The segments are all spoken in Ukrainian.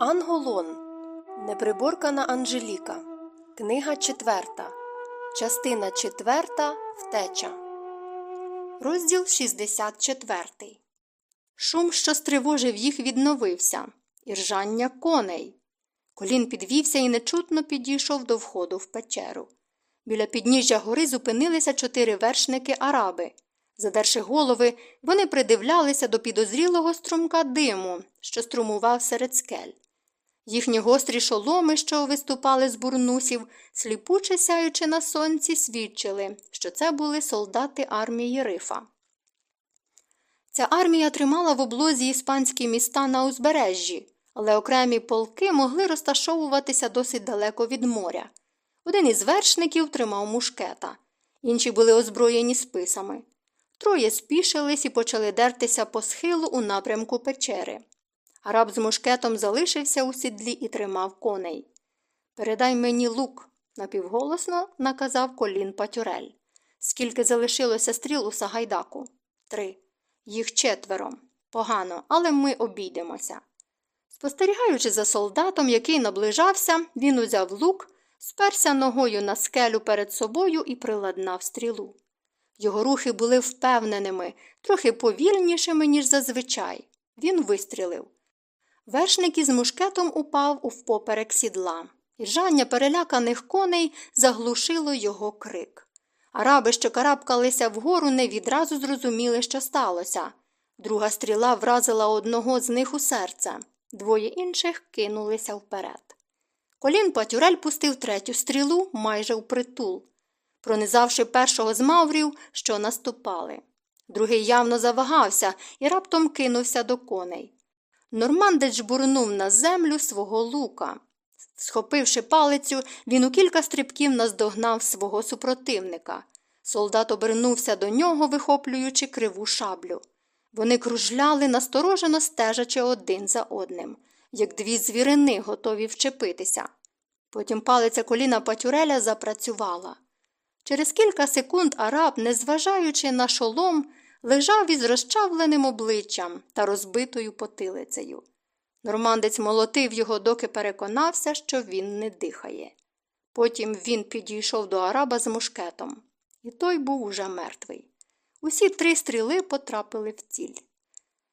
Анголон. Неприборкана Анжеліка. Книга четверта. Частина четверта. Втеча. Розділ 64. Шум, що стривожив їх, відновився. Іржання коней. Колін підвівся і нечутно підійшов до входу в печеру. Біля підніжжя гори зупинилися чотири вершники араби. Задерши голови, вони придивлялися до підозрілого струмка диму, що струмував серед скель. Їхні гострі шоломи, що виступали з бурнусів, сліпуче сяючи на сонці, свідчили, що це були солдати армії рифа. Ця армія тримала в облозі іспанські міста на узбережжі, але окремі полки могли розташовуватися досить далеко від моря. Один із вершників тримав мушкета, інші були озброєні списами. Троє спішились і почали дертися по схилу у напрямку печери. Араб з мушкетом залишився у сідлі і тримав коней. Передай мені лук, напівголосно наказав колін Патюрель. Скільки залишилося стріл у Сагайдаку? Три. Їх четверо. Погано, але ми обійдемося. Спостерігаючи за солдатом, який наближався, він узяв лук, сперся ногою на скелю перед собою і приладнав стрілу. Його рухи були впевненими, трохи повільнішими, ніж зазвичай. Він вистрілив. Вершник із мушкетом упав у впоперек сідла. Іржання переляканих коней заглушило його крик. Араби, що карабкалися вгору, не відразу зрозуміли, що сталося. Друга стріла вразила одного з них у серце, двоє інших кинулися вперед. Колін Патюрель пустив третю стрілу майже впритул, пронизавши першого з маврів, що наступали. Другий явно завагався і раптом кинувся до коней. Нормандець жбурнув на землю свого лука. Схопивши палицю, він у кілька стрибків наздогнав свого супротивника. Солдат обернувся до нього, вихоплюючи криву шаблю. Вони кружляли, насторожено стежачи один за одним, як дві звірини, готові вчепитися. Потім палиця коліна Патюреля запрацювала. Через кілька секунд араб, незважаючи на шолом, лежав із розчавленим обличчям та розбитою потилицею. Нормандець молотив його, доки переконався, що він не дихає. Потім він підійшов до араба з мушкетом, і той був уже мертвий. Усі три стріли потрапили в ціль.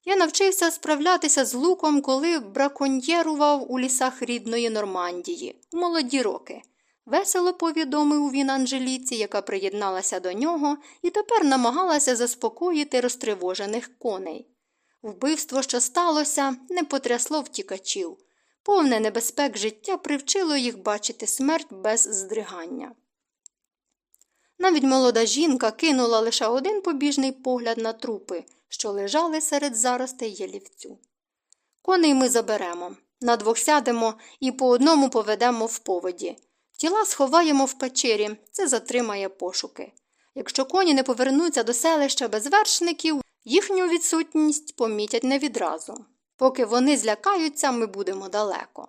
Я навчився справлятися з луком, коли браконьєрував у лісах рідної Нормандії у молоді роки. Весело повідомив він Анжеліці, яка приєдналася до нього, і тепер намагалася заспокоїти розтривожених коней. Вбивство, що сталося, не потрясло втікачів. Повне небезпек життя привчило їх бачити смерть без здригання. Навіть молода жінка кинула лише один побіжний погляд на трупи, що лежали серед заростей ялівцю. Коней ми заберемо, на двох сядемо і по одному поведемо в поводі. Тіла сховаємо в печері, це затримає пошуки. Якщо коні не повернуться до селища без вершників, їхню відсутність помітять не відразу. Поки вони злякаються, ми будемо далеко.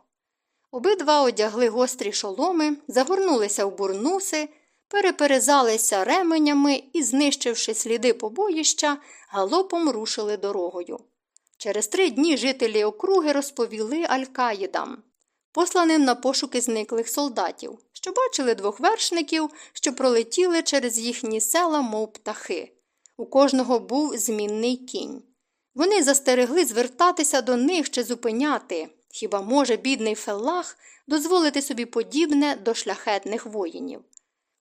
Обидва одягли гострі шоломи, загорнулися в бурнуси, переперезалися ременями і, знищивши сліди побоїща, галопом рушили дорогою. Через три дні жителі округи розповіли Алькаїдам, посланим на пошуки зниклих солдатів, що бачили двох вершників, що пролетіли через їхні села, мов птахи. У кожного був змінний кінь. Вони застерегли звертатися до них чи зупиняти. Хіба може бідний феллах дозволити собі подібне до шляхетних воїнів?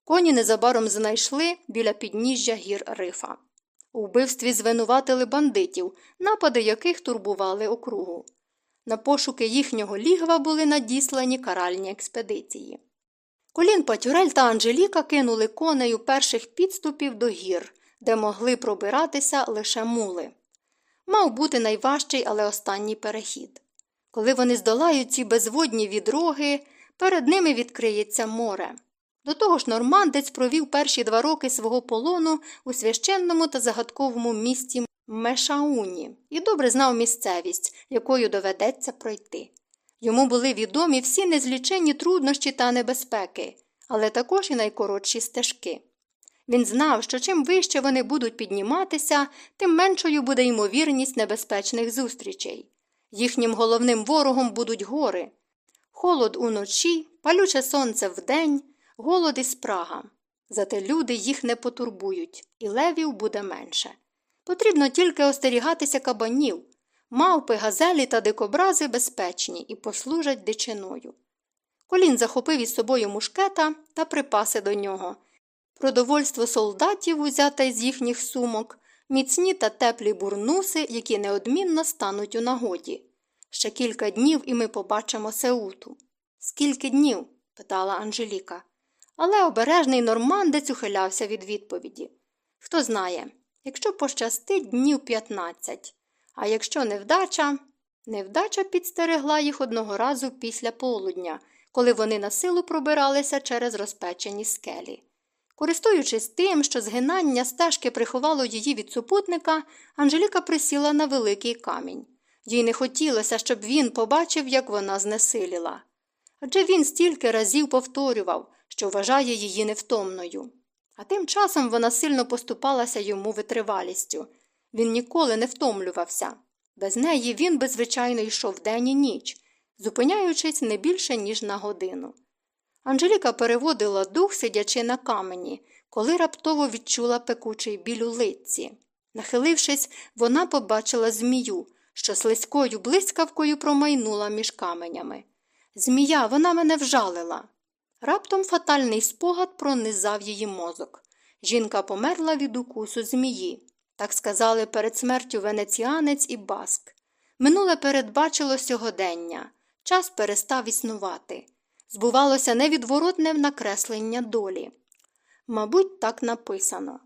Коні незабаром знайшли біля підніжжя гір рифа. У вбивстві звинуватили бандитів, напади яких турбували округу. На пошуки їхнього лігва були надіслані каральні експедиції. Колін Патюрель та Анжеліка кинули коней у перших підступів до гір, де могли пробиратися лише мули. Мав бути найважчий, але останній перехід. Коли вони здолають ці безводні відроги, перед ними відкриється море. До того ж, нормандець провів перші два роки свого полону у священному та загадковому місті Мешауні і добре знав місцевість, якою доведеться пройти. Йому були відомі всі незліченні труднощі та небезпеки, але також і найкоротші стежки. Він знав, що чим вище вони будуть підніматися, тим меншою буде ймовірність небезпечних зустрічей. Їхнім головним ворогом будуть гори. Холод уночі, палюче сонце вдень, голод і спрага. Зате люди їх не потурбують, і левів буде менше. Потрібно тільки остерігатися кабанів. Мавпи, газелі та дикобрази безпечні і послужать дичиною. Колін захопив із собою мушкета та припаси до нього. Продовольство солдатів, узяте з їхніх сумок, міцні та теплі бурнуси, які неодмінно стануть у нагоді. Ще кілька днів і ми побачимо Сеуту. Скільки днів? питала Анжеліка. Але обережний нормандець ухилявся від відповіді. Хто знає, якщо пощастить днів 15, а якщо невдача, невдача підстерегла їх одного разу після полудня, коли вони на силу пробиралися через розпечені скелі. Користуючись тим, що згинання стежки приховало її від супутника, Анжеліка присіла на великий камінь. Їй не хотілося, щоб він побачив, як вона знесиліла. Адже він стільки разів повторював, що вважає її невтомною. А тим часом вона сильно поступалася йому витривалістю. Він ніколи не втомлювався. Без неї він би, звичайно, йшов день і ніч, зупиняючись не більше, ніж на годину. Анжеліка переводила дух, сидячи на камені, коли раптово відчула пекучий біль у лиці. Нахилившись, вона побачила змію, що слизькою блискавкою промайнула між каменями. Змія, вона мене вжалила. Раптом фатальний спогад пронизав її мозок. Жінка померла від укусу змії. Так сказали перед смертю венеціанець і баск. Минуле передбачило сьогодення, час перестав існувати. Збувалося невідворотне накреслення долі. Мабуть, так написано.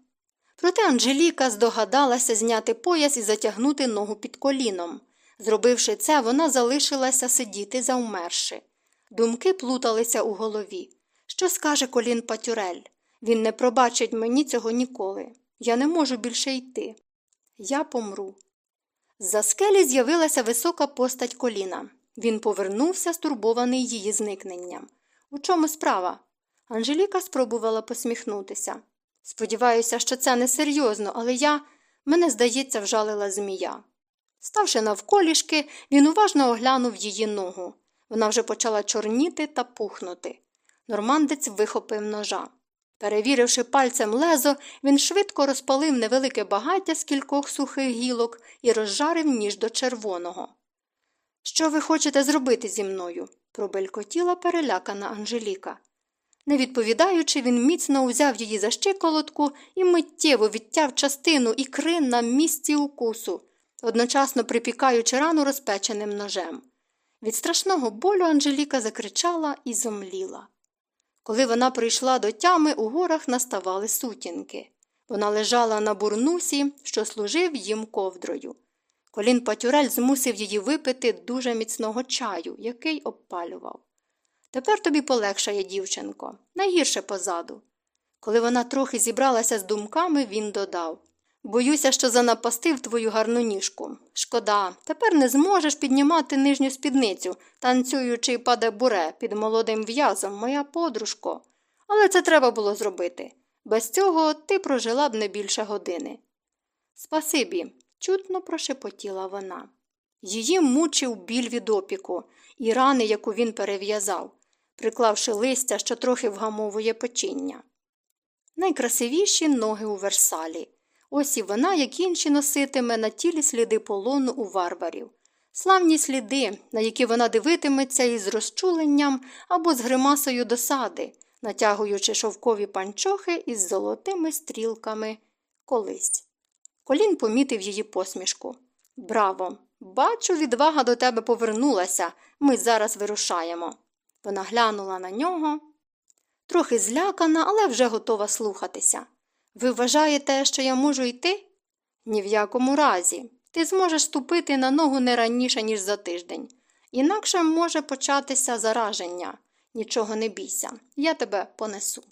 Проте Анжеліка здогадалася зняти пояс і затягнути ногу під коліном. Зробивши це, вона залишилася сидіти завмерши. Думки плуталися у голові. Що скаже колін Патюрель? Він не пробачить мені цього ніколи. Я не можу більше йти. Я помру. З-за скелі з'явилася висока постать коліна. Він повернувся, стурбований її зникненням. У чому справа? Анжеліка спробувала посміхнутися. Сподіваюся, що це несерйозно, але я, мене, здається, вжалила змія. Ставши навколішки, він уважно оглянув її ногу. Вона вже почала чорніти та пухнути. Нормандець вихопив ножа. Перевіривши пальцем лезо, він швидко розпалив невелике багаття з кількох сухих гілок і розжарив ніж до червоного. Що ви хочете зробити зі мною? пробелькотіла перелякана Анжеліка. Не відповідаючи, він міцно узяв її за щиколотку і миттєво відтяв частину ікри на місці укусу, одночасно припікаючи рану розпеченим ножем. Від страшного болю Анжеліка закричала і зомліла. Коли вона прийшла до тями, у горах наставали сутінки. Вона лежала на бурнусі, що служив їм ковдрою. Колін Патюрель змусив її випити дуже міцного чаю, який обпалював. Тепер тобі полегшає, дівчинко, найгірше позаду. Коли вона трохи зібралася з думками, він додав Боюся, що занапастив твою гарну ніжку. Шкода, тепер не зможеш піднімати нижню спідницю, танцюючи паде буре під молодим в'язом, моя подружко. Але це треба було зробити. Без цього ти прожила б не більше години. Спасибі, чутно прошепотіла вона. Її мучив біль від опіку і рани, яку він перев'язав, приклавши листя, що трохи вгамовує печіння. Найкрасивіші ноги у Версалі. Ось і вона, як інші носитиме на тілі сліди полону у варварів. Славні сліди, на які вона дивитиметься із розчуленням або з гримасою досади, натягуючи шовкові панчохи із золотими стрілками колись. Колін помітив її посмішку. Браво! Бачу, відвага до тебе повернулася. Ми зараз вирушаємо. Вона глянула на нього, трохи злякана, але вже готова слухатися. Ви вважаєте, що я можу йти? Ні в якому разі. Ти зможеш ступити на ногу не раніше, ніж за тиждень. Інакше може початися зараження. Нічого не бійся, я тебе понесу.